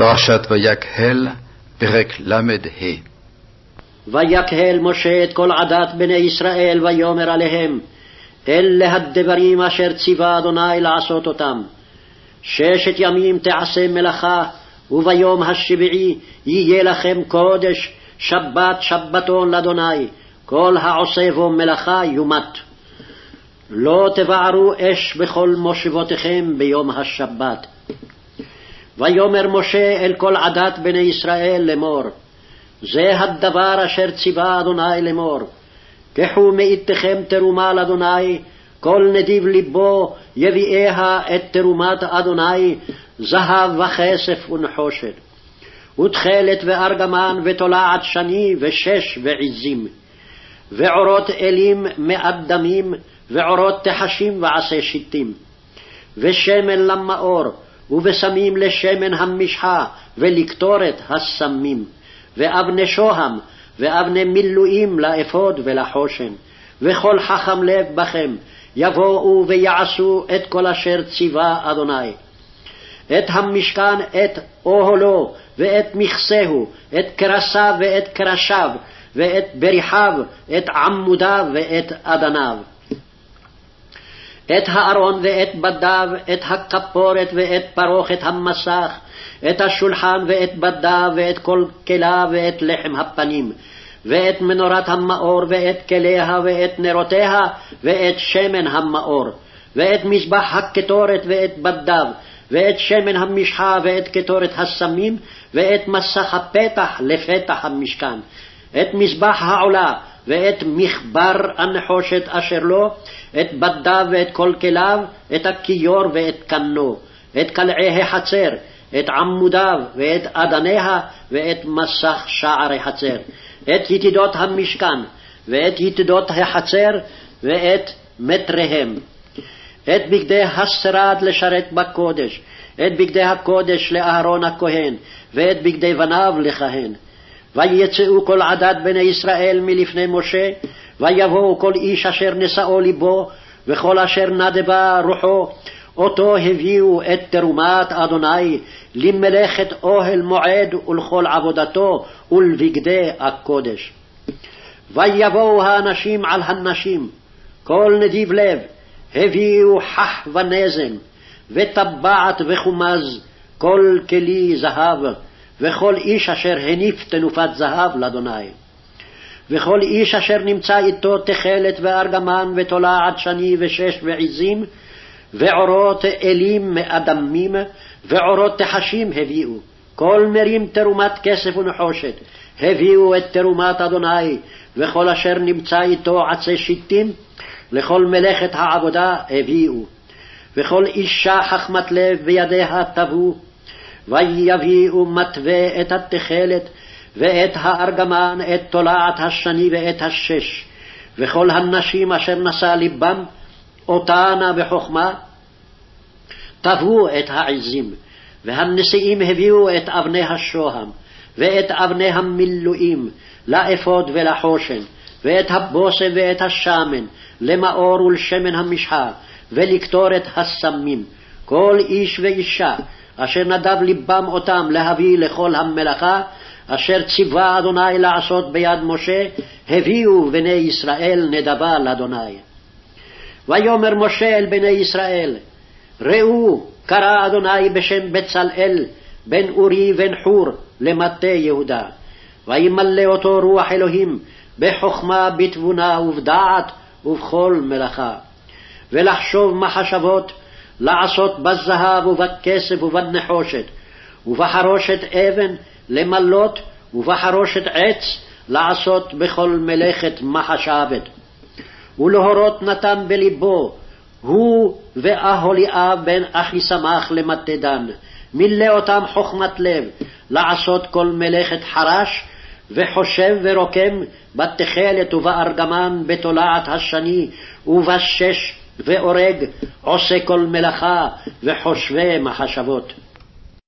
פרשת ויקהל, פרק ל"ה ויקהל משה את כל עדת בני ישראל ויאמר עליהם אלה הדברים אשר ציווה אדוני לעשות אותם. ששת ימים תעשה מלאכה וביום השביעי יהיה לכם קודש שבת שבתון לאדוני כל העושה בו מלאכה יומת. לא תבערו אש בכל מושבותיכם ביום השבת. ויאמר משה אל כל עדת בני ישראל לאמור, זה הדבר אשר ציווה אדוני לאמור, קחו מאיתכם תרומה לאדוני, כל נדיב לבו יביאיה את תרומת אדוני, זהב וכסף ונחושת. ותכלת וארגמן ותולעת שני ושש ועזים. ועורות אלים מאדמים, ועורות תחשים ועשה שיטים. ושמן למאור, ובשמים לשמן המשחה, ולקטורת הסמים, ואבני שוהם, ואבני מילואים לאפוד ולחושן. וכל חכם לב בכם, יבואו ויעשו את כל אשר ציווה אדוני. את המשכן, את אוהלו, ואת מכסהו, את קרסיו ואת קרשיו, ואת בריחיו, את עמודיו ואת אדניו. את הארון ואת בדיו, את הכפורת ואת פרוכת המסך, את השולחן ואת בדיו, ואת כל כליו ואת לחם הפנים, ואת מנורת המאור, ואת כליה, ואת נרותיה, ואת שמן המאור, ואת מזבח הקטורת ואת בדיו, ואת שמן המשחה, ואת קטורת הסמים, ואת מסך הפתח לפתח המשכן, את מזבח העולה, ואת מכבר הנחושת אשר לו, את בדיו ואת כל כליו, את הכיור ואת קנו, את קלעי החצר, את עמודיו ואת אדניה, ואת מסך שערי חצר, את יתידות המשכן, ואת יתידות החצר, ואת מטריהם. את בגדי השרד לשרת בקודש, את בגדי הקודש לאהרון הכהן, ואת בגדי בניו לכהן. ויצאו כל עדת בני ישראל מלפני משה, ויבואו כל איש אשר נשאו לבו, וכל אשר נדבה רוחו, אותו הביאו את תרומת אדוני למלאכת אוהל מועד ולכל עבודתו ולבגדי הקודש. ויבואו האנשים על הנשים, כל נדיב לב, הביאו חח ונזם, וטבעת וחומז, כל כלי זהב, וכל איש אשר הניף תנופת זהב לאדוני. וכל איש אשר נמצא איתו תכלת וארגמן ותולעת שני ושש ועזים, ועורות אלים מאדמים, ועורות תחשים הביאו. כל מרים תרומת כסף ונחושת, הביאו את תרומת אדוני, וכל אשר נמצא איתו עצי שיטים, לכל מלאכת העבודה הביאו. וכל אישה חכמת לב בידיה תבוא, ויביאו מתווה את התכלת, ואת הארגמן, את תולעת השני ואת השש, וכל הנשים אשר נשא לבם, אותנה בחכמה, טבעו את העזים, והנשיאים הביאו את אבני השוהם, ואת אבני המילואים, לאפוד ולחושן, ואת הבושם ואת השמן, למאור ולשמן המשחה, ולקטורת הסמים, כל איש ואישה, אשר נדב לבם אותם להביא לכל המלאכה, אשר ציווה אדוני לעשות ביד משה, הביאו בני ישראל נדבה לאדוני. ויאמר משה אל בני ישראל, ראו, קרא אדוני בשם בצלאל, בן אורי בן חור, למטה יהודה. וימלא אותו רוח אלוהים, בחכמה, בתבונה ובדעת, ובכל מלאכה. ולחשוב מחשבות, לעשות בזהב ובכסף ובנחושת, ובחרושת אבן למלות, ובחרושת עץ לעשות בכל מלאכת מחשבת. ולהורות נתן בלבו, הוא ואהוליאב בן אחיסמך למטה דן, מילא אותם חכמת לב, לעשות כל מלאכת חרש, וחושב ורוקם בתכלת ובארגמן, בתולעת השני, ובשש ואורג, עושה כל מלאכה, וחושבי מחשבות.